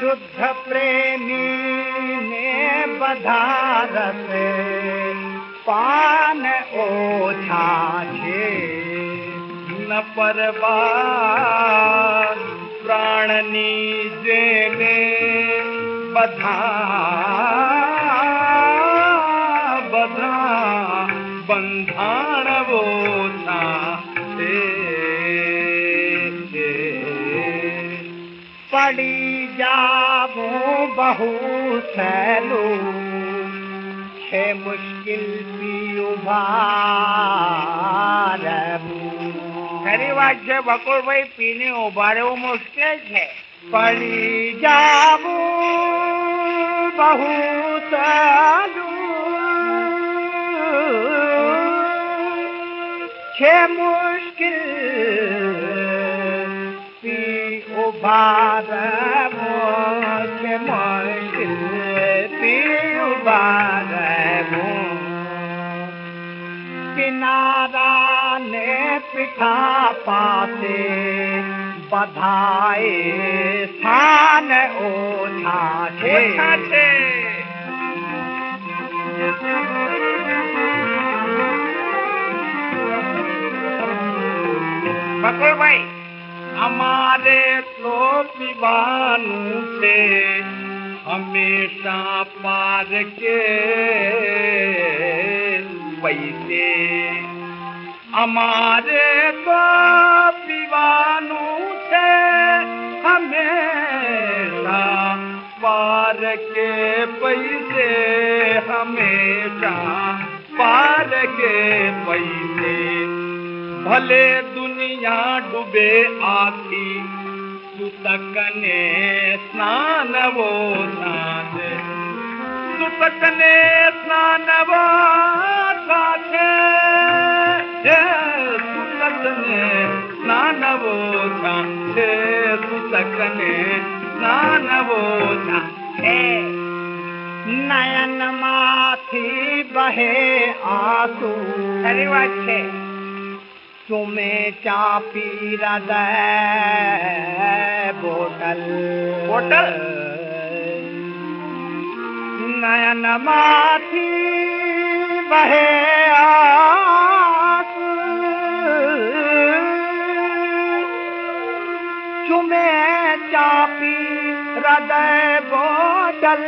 शुद्ध प्रेमी ने बधारत, पान ओछा छे। न परवार प्राणनी जेने बधा बधा बंधान वो પડી જાવું બહુ સહેલું છે મુશ્કિલ થી ઉભા રહેવું ખરી વાત છે બકુલભાઈ પીને ઉભા રહેવું મુશ્કેલ છે પડી જાવું બહુ સહેલું છે મુશ્કિલ किनारा ने पिठा पाते बधाए स्थान ओछा छे बकुल भाई हमारे तो पिबानू से हमेशा पार के पैसे हमारे तो विवानों से हमेशा पार के पैसे, हमेशा पार के पैसे। भले दुनिया डूबे आखी सुतकने स्नान वो साध सुतकने स्नान वो साध सुतकने स्नान वो साध सुतकने स्नान वो साध नयन माथी बहे आसू। अरे वाचे तुम्हें चुमेंा पीरा हृदल बोटल नयन माथी बहे चुमे चापी हृदय बोटल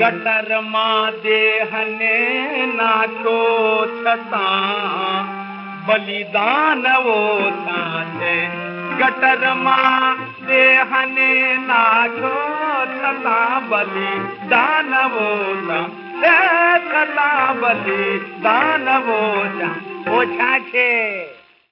गटर मां देहने नाचो छतां बलिदान वो तांजे गटर मां देहने नाचो छतां बलिदान वो तां बलिदान वो तां ओछा छे